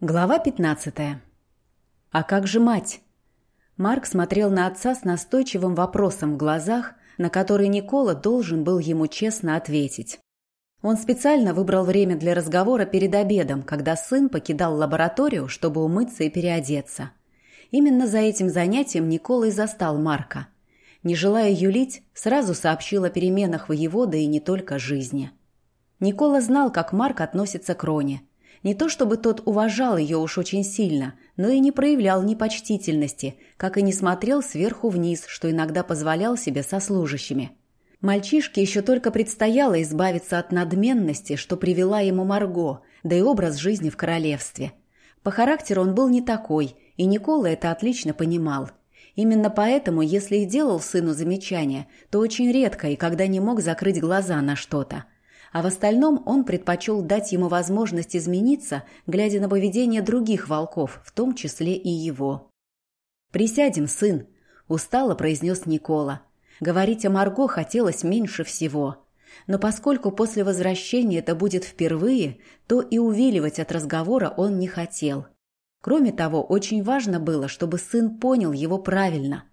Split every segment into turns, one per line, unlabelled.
Глава 15. А как же мать? Марк смотрел на отца с настойчивым вопросом в глазах, на который Никола должен был ему честно ответить. Он специально выбрал время для разговора перед обедом, когда сын покидал лабораторию, чтобы умыться и переодеться. Именно за этим занятием Никола и застал Марка. Не желая юлить, сразу сообщил о переменах в его, да и не только жизни. Никола знал, как Марк относится к Роне – не то чтобы тот уважал ее уж очень сильно, но и не проявлял непочтительности, как и не смотрел сверху вниз, что иногда позволял себе со служащими. Мальчишке еще только предстояло избавиться от надменности, что привела ему Марго, да и образ жизни в королевстве. По характеру он был не такой, и Никола это отлично понимал. Именно поэтому, если и делал сыну замечания, то очень редко и когда не мог закрыть глаза на что-то – а в остальном он предпочел дать ему возможность измениться, глядя на поведение других волков, в том числе и его. «Присядем, сын», – устало произнес Никола. Говорить о Марго хотелось меньше всего. Но поскольку после возвращения это будет впервые, то и увиливать от разговора он не хотел. Кроме того, очень важно было, чтобы сын понял его правильно.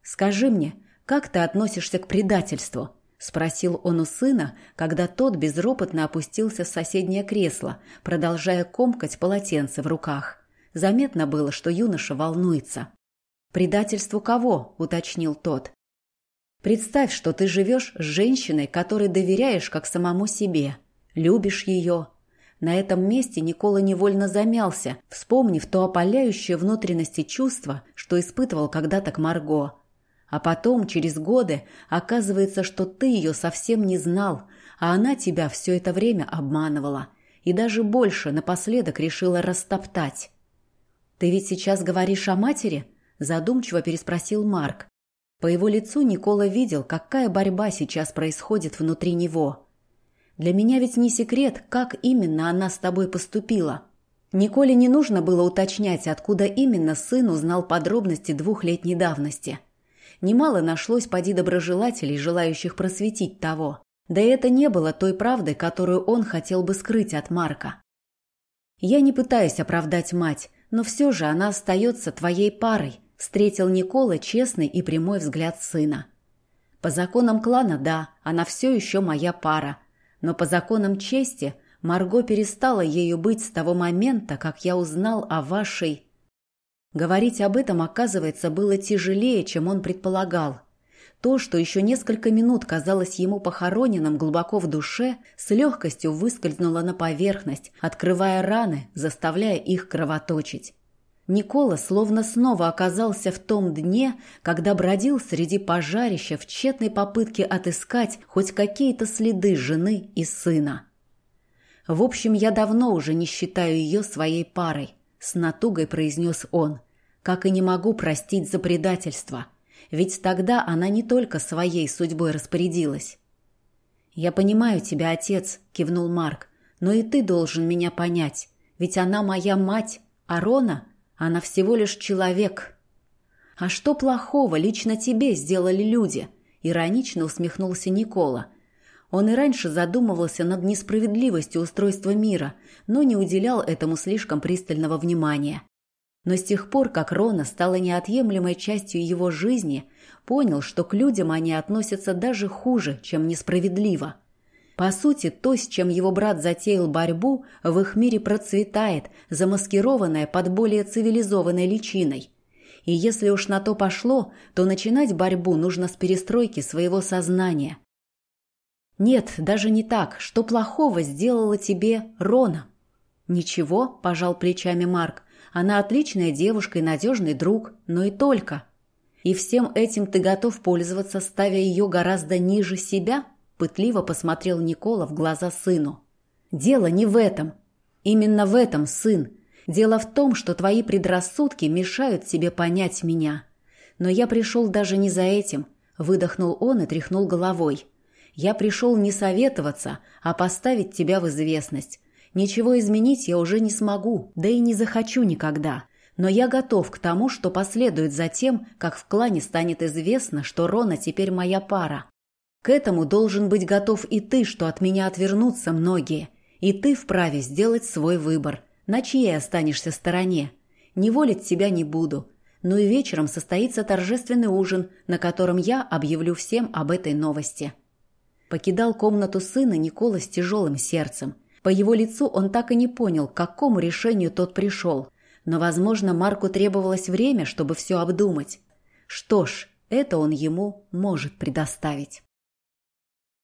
«Скажи мне, как ты относишься к предательству?» Спросил он у сына, когда тот безропотно опустился в соседнее кресло, продолжая комкать полотенце в руках. Заметно было, что юноша волнуется. «Предательству кого?» – уточнил тот. «Представь, что ты живешь с женщиной, которой доверяешь как самому себе, любишь ее». На этом месте Никола невольно замялся, вспомнив то опаляющее внутренности чувство, что испытывал когда-то к Марго – а потом, через годы, оказывается, что ты ее совсем не знал, а она тебя все это время обманывала. И даже больше напоследок решила растоптать. «Ты ведь сейчас говоришь о матери?» – задумчиво переспросил Марк. По его лицу Никола видел, какая борьба сейчас происходит внутри него. «Для меня ведь не секрет, как именно она с тобой поступила». Николе не нужно было уточнять, откуда именно сын узнал подробности двухлетней давности – Немало нашлось поди доброжелателей, желающих просветить того. Да это не было той правдой, которую он хотел бы скрыть от Марка. «Я не пытаюсь оправдать мать, но все же она остается твоей парой», встретил Никола честный и прямой взгляд сына. «По законам клана, да, она все еще моя пара. Но по законам чести Марго перестала ею быть с того момента, как я узнал о вашей Говорить об этом, оказывается, было тяжелее, чем он предполагал. То, что еще несколько минут казалось ему похороненным глубоко в душе, с легкостью выскользнуло на поверхность, открывая раны, заставляя их кровоточить. Никола словно снова оказался в том дне, когда бродил среди пожарища в тщетной попытке отыскать хоть какие-то следы жены и сына. «В общем, я давно уже не считаю ее своей парой», — с натугой произнес он как и не могу простить за предательство, ведь тогда она не только своей судьбой распорядилась. «Я понимаю тебя, отец», — кивнул Марк, — «но и ты должен меня понять, ведь она моя мать, а Рона, она всего лишь человек». «А что плохого лично тебе сделали люди?» — иронично усмехнулся Никола. Он и раньше задумывался над несправедливостью устройства мира, но не уделял этому слишком пристального внимания. Но с тех пор, как Рона стала неотъемлемой частью его жизни, понял, что к людям они относятся даже хуже, чем несправедливо. По сути, то, с чем его брат затеял борьбу, в их мире процветает, замаскированное под более цивилизованной личиной. И если уж на то пошло, то начинать борьбу нужно с перестройки своего сознания. «Нет, даже не так. Что плохого сделала тебе Рона?» «Ничего», – пожал плечами Марк. Она отличная девушка и надежный друг, но и только. И всем этим ты готов пользоваться, ставя ее гораздо ниже себя?» Пытливо посмотрел Никола в глаза сыну. «Дело не в этом. Именно в этом, сын. Дело в том, что твои предрассудки мешают себе понять меня. Но я пришел даже не за этим», — выдохнул он и тряхнул головой. «Я пришел не советоваться, а поставить тебя в известность. Ничего изменить я уже не смогу, да и не захочу никогда. Но я готов к тому, что последует за тем, как в клане станет известно, что Рона теперь моя пара. К этому должен быть готов и ты, что от меня отвернутся многие. И ты вправе сделать свой выбор. На чьей останешься стороне? Не волить тебя не буду. Ну и вечером состоится торжественный ужин, на котором я объявлю всем об этой новости». Покидал комнату сына Никола с тяжелым сердцем. По его лицу он так и не понял, к какому решению тот пришел. Но, возможно, Марку требовалось время, чтобы все обдумать. Что ж, это он ему может предоставить.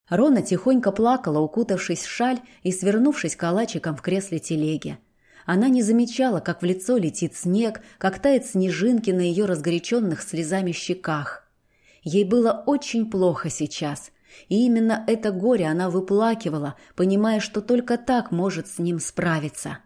Рона тихонько плакала, укутавшись в шаль и свернувшись калачиком в кресле телеги. Она не замечала, как в лицо летит снег, как тает снежинки на ее разгоряченных слезами щеках. Ей было очень плохо сейчас, и именно это горе она выплакивала, понимая, что только так может с ним справиться.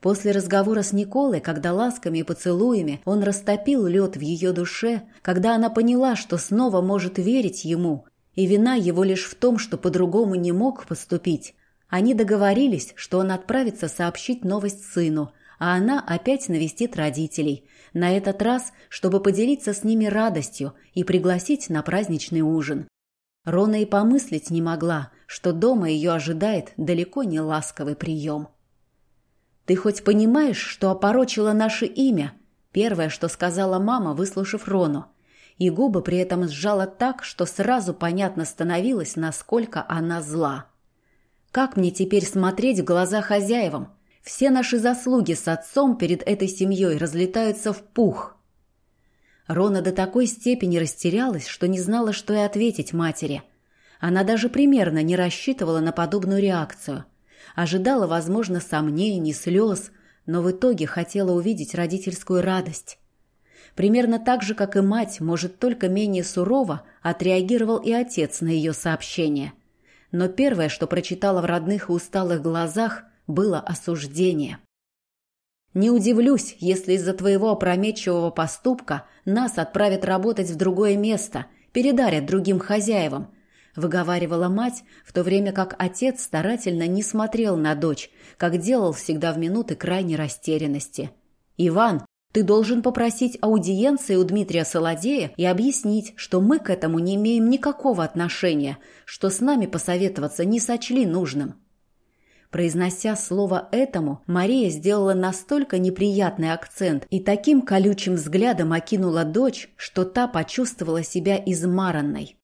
После разговора с Николой, когда ласками и поцелуями он растопил лед в ее душе, когда она поняла, что снова может верить ему, и вина его лишь в том, что по-другому не мог поступить, они договорились, что он отправится сообщить новость сыну, а она опять навестит родителей, на этот раз, чтобы поделиться с ними радостью и пригласить на праздничный ужин. Рона и помыслить не могла, что дома ее ожидает далеко не ласковый прием. «Ты хоть понимаешь, что опорочила наше имя?» Первое, что сказала мама, выслушав Рону. И губы при этом сжала так, что сразу понятно становилось, насколько она зла. Как мне теперь смотреть в глаза хозяевам? Все наши заслуги с отцом перед этой семьей разлетаются в пух. Рона до такой степени растерялась, что не знала, что и ответить матери. Она даже примерно не рассчитывала на подобную реакцию. Ожидала, возможно, сомнений, слез, но в итоге хотела увидеть родительскую радость. Примерно так же, как и мать, может, только менее сурово отреагировал и отец на ее сообщение – но первое, что прочитала в родных и усталых глазах, было осуждение. «Не удивлюсь, если из-за твоего опрометчивого поступка нас отправят работать в другое место, передарят другим хозяевам», выговаривала мать, в то время как отец старательно не смотрел на дочь, как делал всегда в минуты крайней растерянности. «Иван, ты должен попросить аудиенции у Дмитрия Солодея и объяснить, что мы к этому не имеем никакого отношения, что с нами посоветоваться не сочли нужным. Произнося слово «этому», Мария сделала настолько неприятный акцент и таким колючим взглядом окинула дочь, что та почувствовала себя измаранной.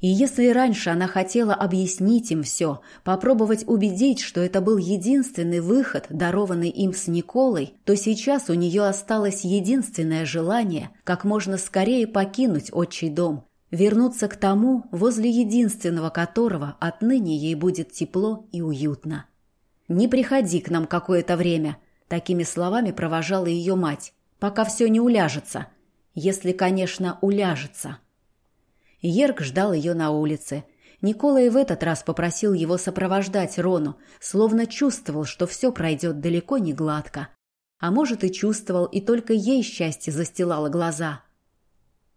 И если раньше она хотела объяснить им все, попробовать убедить, что это был единственный выход, дарованный им с Николой, то сейчас у нее осталось единственное желание как можно скорее покинуть отчий дом, вернуться к тому, возле единственного которого отныне ей будет тепло и уютно. «Не приходи к нам какое-то время», — такими словами провожала ее мать, «пока все не уляжется. Если, конечно, уляжется». Ерк ждал ее на улице. Никола и в этот раз попросил его сопровождать Рону, словно чувствовал, что все пройдет далеко не гладко. А может и чувствовал, и только ей счастье застилало глаза.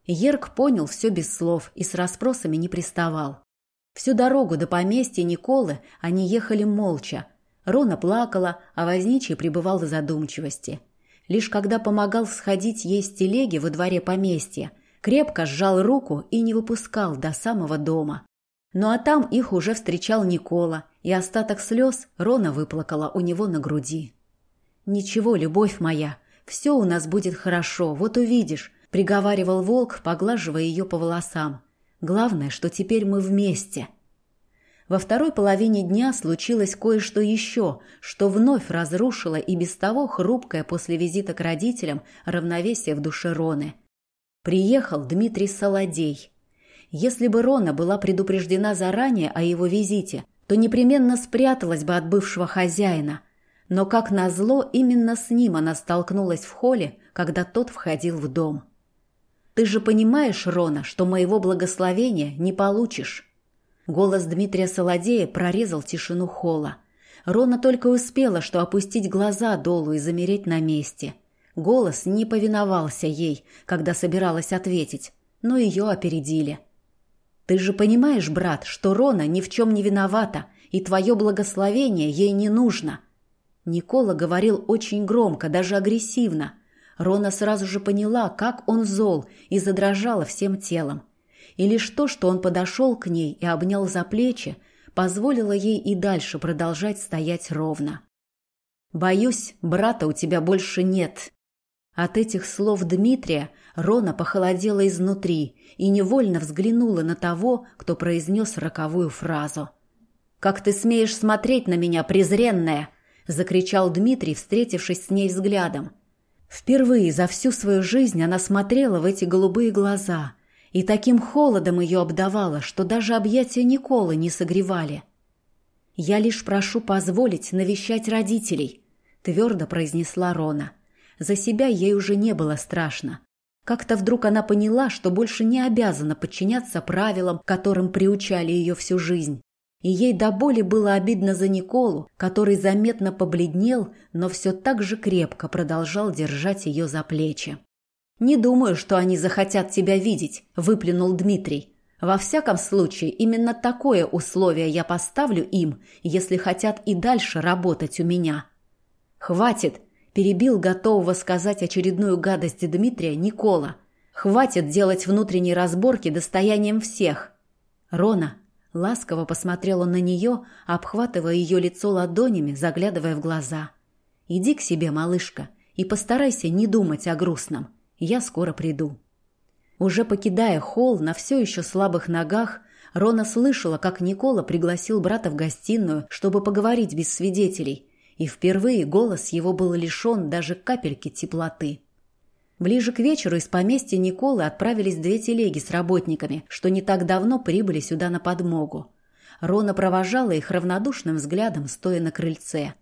Ерк понял все без слов и с расспросами не приставал. Всю дорогу до поместья Николы они ехали молча. Рона плакала, а возничий пребывал в задумчивости. Лишь когда помогал сходить ей с телеги во дворе поместья – крепко сжал руку и не выпускал до самого дома. Ну а там их уже встречал Никола, и остаток слез Рона выплакала у него на груди. «Ничего, любовь моя, все у нас будет хорошо, вот увидишь», — приговаривал волк, поглаживая ее по волосам. «Главное, что теперь мы вместе». Во второй половине дня случилось кое-что еще, что вновь разрушило и без того хрупкое после визита к родителям равновесие в душе Роны — Приехал Дмитрий Солодей. Если бы Рона была предупреждена заранее о его визите, то непременно спряталась бы от бывшего хозяина. Но, как назло, именно с ним она столкнулась в холле, когда тот входил в дом. «Ты же понимаешь, Рона, что моего благословения не получишь?» Голос Дмитрия Солодея прорезал тишину холла. Рона только успела, что опустить глаза долу и замереть на месте – Голос не повиновался ей, когда собиралась ответить, но ее опередили. «Ты же понимаешь, брат, что Рона ни в чем не виновата, и твое благословение ей не нужно». Никола говорил очень громко, даже агрессивно. Рона сразу же поняла, как он зол, и задрожала всем телом. И лишь то, что он подошел к ней и обнял за плечи, позволило ей и дальше продолжать стоять ровно. Боюсь, брата у тебя больше нет». От этих слов Дмитрия Рона похолодела изнутри и невольно взглянула на того, кто произнес роковую фразу. «Как ты смеешь смотреть на меня, презренная?» – закричал Дмитрий, встретившись с ней взглядом. Впервые за всю свою жизнь она смотрела в эти голубые глаза, и таким холодом ее обдавало, что даже объятия Николы не согревали. «Я лишь прошу позволить навещать родителей», – твердо произнесла Рона. За себя ей уже не было страшно. Как-то вдруг она поняла, что больше не обязана подчиняться правилам, которым приучали ее всю жизнь. И ей до боли было обидно за Николу, который заметно побледнел, но все так же крепко продолжал держать ее за плечи. «Не думаю, что они захотят тебя видеть», – выплюнул Дмитрий. «Во всяком случае, именно такое условие я поставлю им, если хотят и дальше работать у меня». «Хватит!» – перебил готового сказать очередную гадость Дмитрия Никола. «Хватит делать внутренние разборки достоянием всех!» «Рона, Ласково посмотрел он на нее, обхватывая ее лицо ладонями, заглядывая в глаза. «Иди к себе, малышка, и постарайся не думать о грустном. Я скоро приду». Уже покидая холл на все еще слабых ногах, Рона слышала, как Никола пригласил брата в гостиную, чтобы поговорить без свидетелей, и впервые голос его был лишен даже капельки теплоты. Ближе к вечеру из поместья Николы отправились две телеги с работниками, что не так давно прибыли сюда на подмогу. Рона провожала их равнодушным взглядом, стоя на крыльце.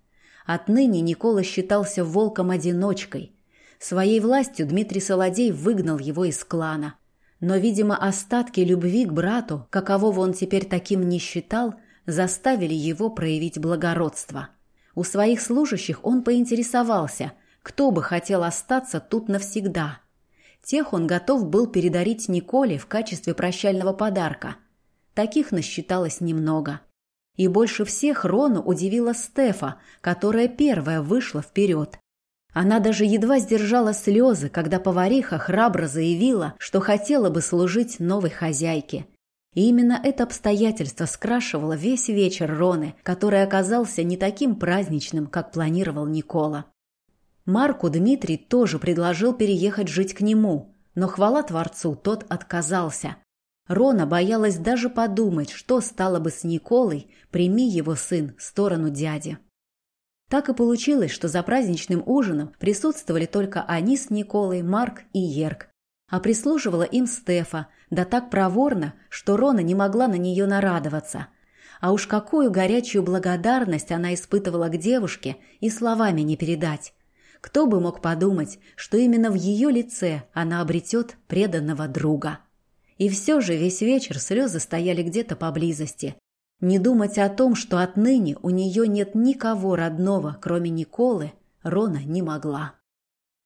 Отныне Никола считался волком-одиночкой. Своей властью Дмитрий Солодей выгнал его из клана. Но, видимо, остатки любви к брату, какового он теперь таким не считал, заставили его проявить благородство. У своих служащих он поинтересовался – кто бы хотел остаться тут навсегда? Тех он готов был передарить Николе в качестве прощального подарка. Таких насчиталось немного. И больше всех Рону удивила Стефа, которая первая вышла вперед. Она даже едва сдержала слезы, когда повариха храбро заявила, что хотела бы служить новой хозяйке. И именно это обстоятельство скрашивало весь вечер Роны, который оказался не таким праздничным, как планировал Никола. Марку Дмитрий тоже предложил переехать жить к нему, но хвала Творцу тот отказался. Рона боялась даже подумать, что стало бы с Николой, прими его сын сторону дяди. Так и получилось, что за праздничным ужином присутствовали только они с Николой, Марк и Ерк. А прислуживала им Стефа, да так проворно, что Рона не могла на нее нарадоваться. А уж какую горячую благодарность она испытывала к девушке, и словами не передать. Кто бы мог подумать, что именно в ее лице она обретет преданного друга. И все же весь вечер слезы стояли где-то поблизости. Не думать о том, что отныне у нее нет никого родного, кроме Николы, Рона не могла.